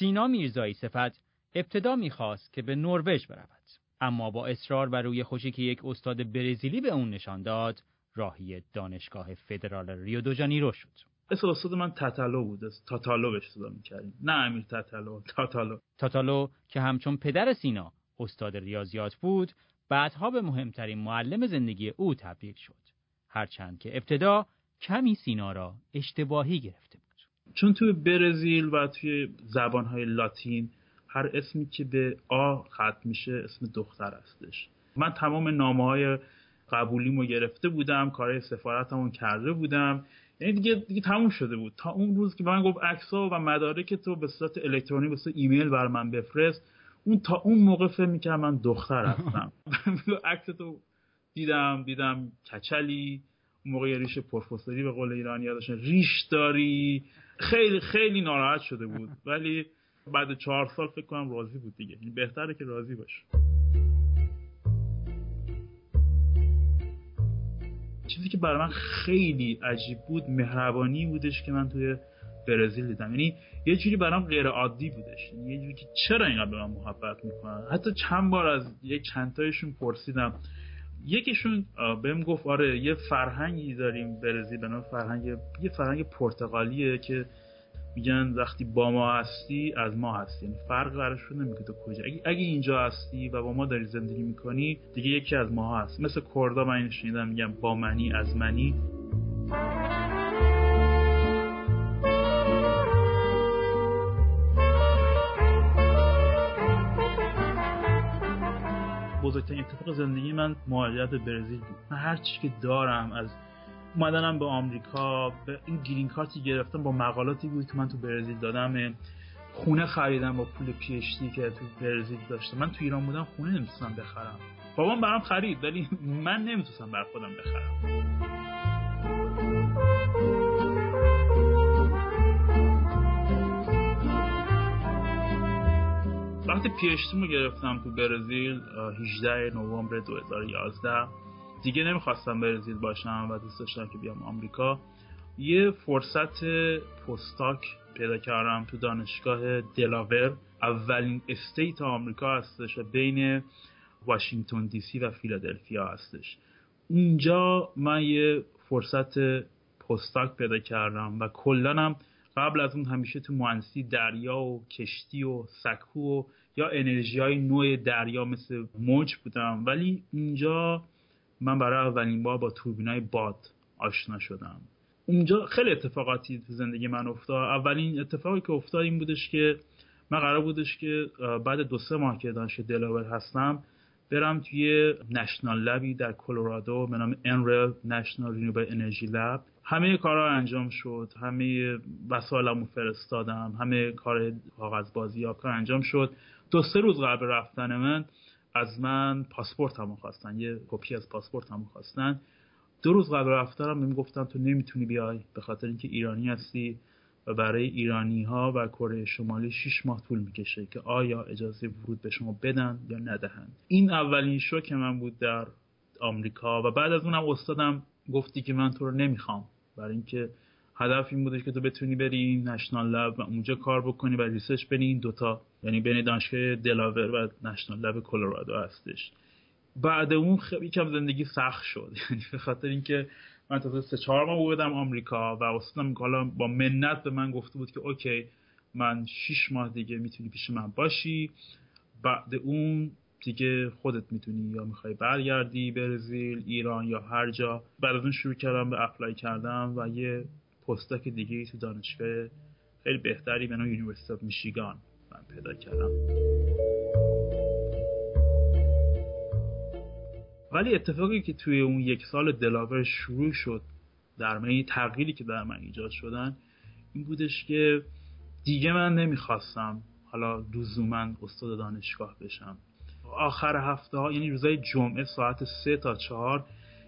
سینا میرزایی صفت ابتدا می‌خواست که به نروژ برود اما با اصرار بر روی خوشی که یک استاد برزیلی به اون نشان داد راهی دانشگاه فدرال ریو دو جانیرو شد. اسم استاد من تاتالو بود تاتالو بهش صدا می‌کردیم. نه امیر تاتالو تاتالو. تاتالو که همچون پدر سینا استاد ریاضیات بود بعدها به مهمترین معلم زندگی او تبدیل شد. هرچند که ابتدا کمی سینا را اشتباهی گرفته بود. چون توی برزیل و توی زبانهای لاتین هر اسمی که به آ ختم میشه اسم دختر هستش. من تمام نامه های قبولیمو گرفته بودم کارهای سفارتمو کرده بودم. یعنی دیگه دیگه تموم شده بود. تا اون روز که من گفت عکس‌ها و مدارک تو به صورت الکترونیک به ایمیل بر من بفرست اون تا اون موقع فکر می‌کرد من دختر هستم. عکس تو دیدم دیدم کچلی موقع ریش پروفسوری به قول ایرانی داشتن ریش داری. خیلی خیلی ناراحت شده بود. ولی بعد چهار سال فکر کنم راضی بود دیگه. این بهتره که راضی باشه. چیزی که برای من خیلی عجیب بود مهربانی بودش که من توی برزیل دیدم. یعنی یه جوری برام غیر عادی بودش. یعنی یه جوری که چرا اینقدر به من محبت می‌کنن؟ حتی چند بار از یک چند تایشون پرسیدم. یکیشون بهم گفت آره یه فرهنگی داریم برزیل به نام فرهنگ یه فرهنگ پرتغالیه که میگن وقتی با ما هستی از ما هستی. یعنی فرق براشون نمی‌کنه تو کجا. اگه, اگه اینجا هستی و با ما داری زندگی می‌کنی دیگه یکی از ما هست. مثل کردا من این شنیدم میگم با منی از منی. بزرگترین اتفاق زندگی من مهاجرت برزیل بود. من هر چی که دارم از اومدنم به آمریکا به این گرین کارتی گرفتم با مقالاتی بود که من تو برزیل دادم. خونه خریدم با پول پیشتی که تو برزیل داشتم. من تو ایران بودم خونه نمی‌تونستم بخرم. بابام برام خرید ولی من نمی‌تونستم بر خودم بخرم. وقتی PhD مو گرفتم تو برزیل 18 نوامبر 2011 دیگه نمی‌خواستم برزیل باشم و دوست داشتم که بیام آمریکا. یه فرصت postdoc پیدا کردم تو دانشگاه دلاور. اولین state آمریکا هستش و بین واشنگتن دی سی و فیلادلفیا هستش. اونجا من یه فرصت postdoc پیدا کردم و کلا قبل از اون همیشه تو مهندسی دریا و کشتی و سکو و یا انرژی های نوع دریا مثل موج بودم. ولی اینجا من برای اولین بار با توربینای باد آشنا شدم. اونجا خیلی اتفاقاتی تو زندگی من افتاد. اولین اتفاقی که افتاد این بودش که من قرار بودش که بعد دو سه ماه که دانش دلاور هستم برم توی نشنال لبی در کلرادو به نام انرل نشنال رینوبل انرژی لب همه کارها انجام شد. همه وسایلمو فرستادم. همه کار کاغذ بازی کار انجام شد. دو سه روز قبل رفتن من از من پاسپورت هم خواستن. یه کپی از پاسپورت هم خواستن. دو روز قبل رفتارم بهم گفتن تو نمی‌تونی بیای به خاطر اینکه ایرانی هستی و برای ایرانی ها و کره شمالی 6 ماه طول می‌کشه که آیا اجازه ورود به شما بدن یا ندهند. این اولین شوک من بود در آمریکا و بعد از اونم استادم گفتی که من تو رو نمی‌خوام. برای اینکه هدف این بودش که تو بتونی بری national lab و اونجا کار بکنی و research بری این دوتا یعنی بین دانشگاه دلاور و national lab کلرادو هستش. بعد اون خیلی کم زندگی سخت شد. یعنی به خاطر اینکه من تا سه چهار ماه بودم آمریکا و استادم حالا با منت به من گفته بود که OK من شیش ماه دیگه می‌تونی پیش من باشی. بعد اون دیگه خودت می‌تونی یا می‌خوای برگردی برزیل ایران یا هر جا. بعد از اون شروع کردم به apply کردم و یه postdoc دیگه تو دانشگاه خیلی بهتری به نام University of Michigan من پیدا کردم. ولی اتفاقی که توی اون یک سال دلاور شروع شد در من تغییری که در من ایجاد شدن این بودش که دیگه من نمی‌خواستم حالا لزوما استاد دانشگاه بشم. آخر هفته ها یعنی روزای جمعه ساعت سه تا چهار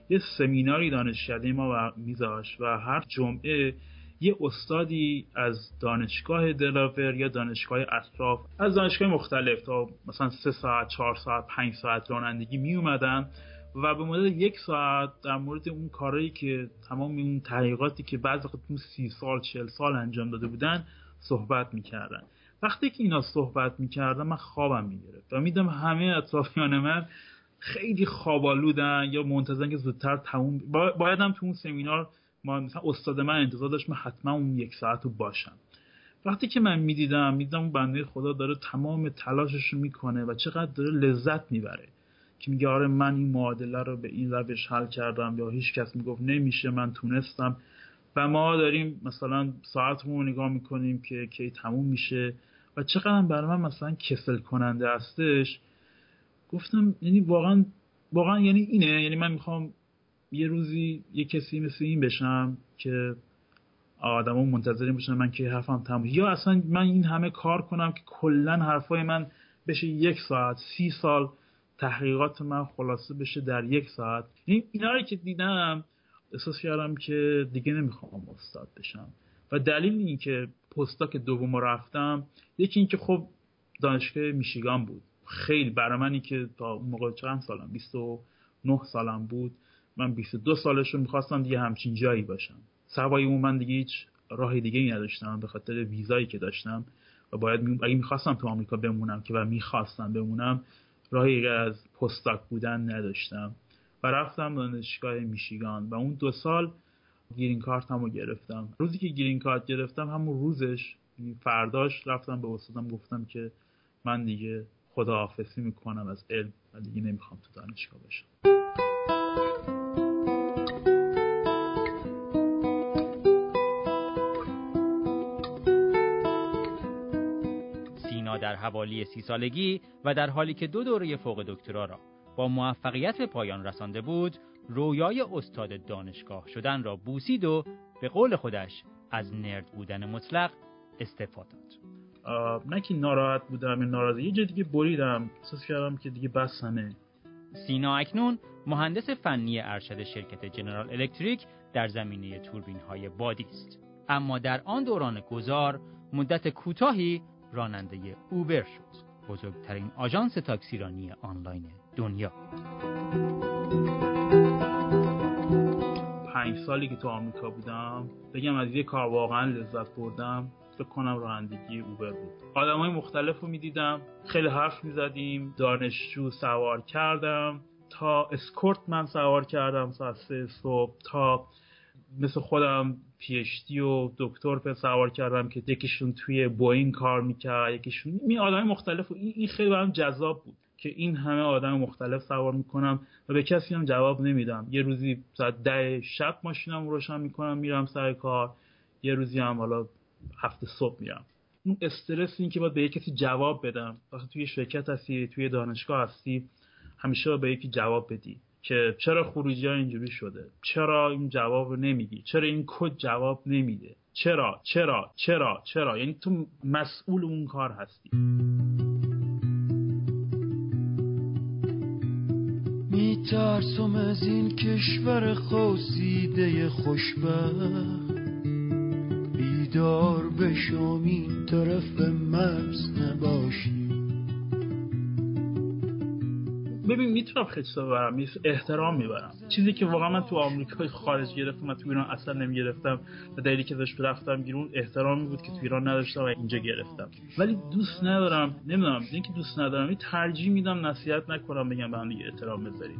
یه سمیناری دانشکده ما میذاش و هر جمعه یه استادی از دانشگاه دلاور یا دانشگاه اطراف از دانشگاه مختلف تا مثلا سه ساعت چهار ساعت پنج ساعت رانندگی می اومدن و به مدت یک ساعت در مورد اون کارهایی که تمام اون تحقیقاتی که بعض وقت سی سال چل سال انجام داده بودن صحبت می‌کردن. وقتی که اینا صحبت می‌کردم من خوابم می‌گرفت. و میدم همه اطرافیان من خیلی خوابالودن یا منتظرن که زودتر تموم بایدم تو اون سمینار ما مثلا استاد من انتظار داشت من حتما اون یک ساعت رو باشم. وقتی که من می‌دیدم می‌دیدم اون بنده خدا داره تمام تلاشش رو می‌کنه و چقدر داره لذت می‌بره که میگه آره من این معادله رو به این روش حل کردم یا هیچ کس می‌گفت نمیشه من تونستم. و ما داریم مثلا ساعتمون رو نگاه می‌کنیم که کی تموم میشه. و چقدر برای من مثلا کسل کننده هستش گفتم یعنی واقعا واقعا یعنی اینه یعنی من می‌خوام یه روزی یه کسی مثل این بشم که آدما منتظر باشن من که حرفم تموم یا اصلا من این همه کار کنم که کلا حرفای من بشه یک ساعت سی سال تحقیقات من خلاصه بشه در یک ساعت. این اینا که دیدم احساس کردم که دیگه نمی‌خوام استاد بشم. و دلیل این که پستاک دوم رفتم یکی اینکه خب دانشگاه میشیگان بود. خیلی برای منی که تا اون موقع چند سالم 29 سالم بود من 22 سالش رو می‌خواستم دیگه همچین جایی باشم. سوای اون من دیگه هیچ راه دیگه ای نداشتم به خاطر ویزایی که داشتم و باید اگه می‌خواستم تو آمریکا بمونم که و می‌خواستم بمونم راهی از پستاک بودن نداشتم. و رفتم دانشگاه میشیگان. و اون دو سال گیرین کارت رو گرفتم. روزی که گیرین کارت گرفتم همون روزش فرداش رفتم به استادم گفتم که من دیگه خداحافظی می‌کنم از علم و دیگه نمی‌خوام تو دانشگاه باشم. سینا در حوالی سی سالگی و در حالی که دو دوره فوق دکترا را با موفقیت به پایان رسانده بود رویای استاد دانشگاه شدن را بوسید و به قول خودش از نرد بودن مطلق استفاده داد. نه که ناراحت بودم یا ناراضی یه جا دیگه بریدم. احساس کردم که دیگه بس همه. سینا اکنون مهندس فنی ارشد شرکت جنرال الکتریک در زمینه توربین های بادی است. اما در آن دوران گذار مدت کوتاهی راننده اوبر شد. بزرگترین آژانس تاکسیرانی آنلاین دنیا. پنج سالی که تو آمریکا بودم بگم از یه کار واقعا لذت بردم فکر کنم رانندگی اوبر بود. آدم های مختلف رو می‌دیدم خیلی حرف می‌زدیم دانشجو سوار کردم تا اسکورت من سوار کردم ساعت سه صبح تا مثل خودم پیشتی و دکتر به سوار کردم که یکیشون توی بوین کار می‌کرد یکیشون. این آدم مختلف و این خیلی برام جذاب بود. که این همه آدم مختلف سوار می‌کنم و به کسی هم جواب نمیدم. یه روزی ساعت ده شب ماشینم روشن می‌کنم میرم سر کار. یه روزی هم حالا هفته صبح میرم. اون استرس این که باید به کسی جواب بدم. وقتی توی شرکت هستی توی دانشگاه هستی همیشه به یکی جواب بدی که چرا خروجی ها اینجوری شده؟ چرا این جواب رو نمیگی چرا این کد جواب نمیده؟ چرا؟ چرا؟ چرا؟ چرا؟ یعنی تو مسئول اون کار هستی. میترسم از این کشور خوصیده خوشبخت. بیدار بشم این طرف مرز نباشی. ببین می‌تونم خجسته ببرم احترام می‌برم. چیزی که واقعا من تو آمریکای خارج گرفتم من تو ایران اصلا نمی‌گرفتم و دلیلی که داشت رفتم بیرون احترامی بود که تو ایران نداشتم و اینجا گرفتم. ولی دوست ندارم نمی‌دونم اینکه دوست ندارم این ترجیح میدم نصیحت نکنم بگم به هم دیگه احترام بذاریم.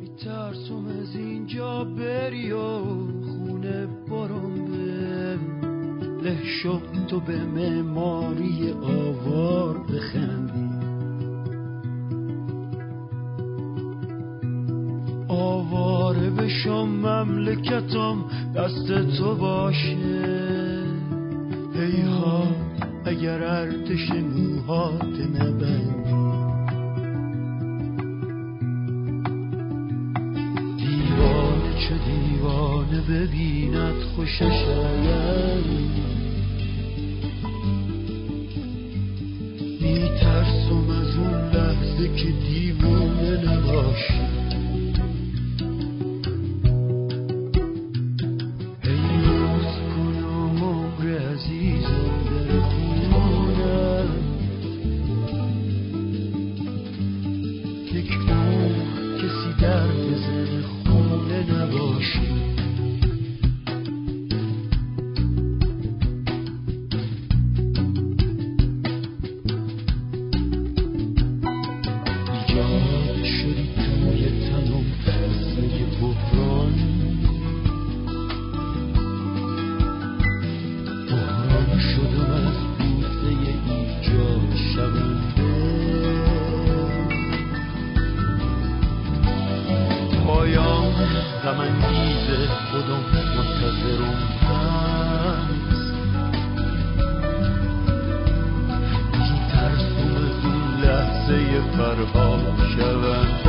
میترسم از اینجا بری و خونه برم به له تو به معماری آوار بخندی. آواره بشم مملکتم دست تو باشه. ای ها اگر ارتش موهات نبندی. دیوانه چه دیوانه ببیند خوشش آید غم انگیز خودم منتظرم هست این ترسم از لحظه فرها شوم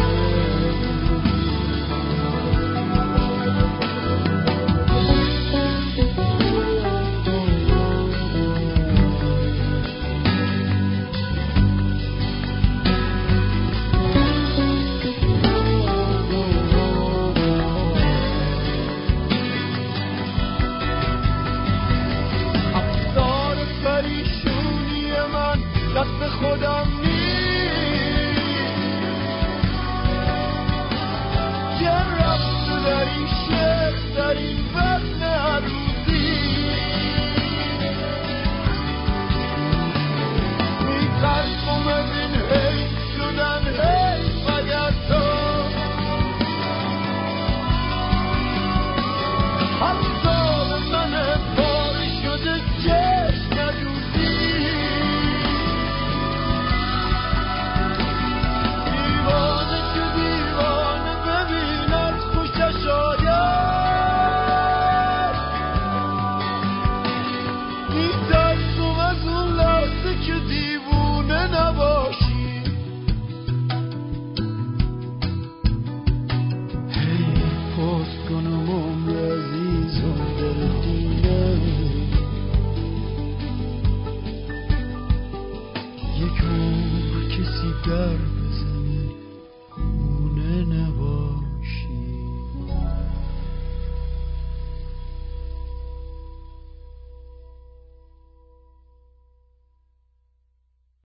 رفت در این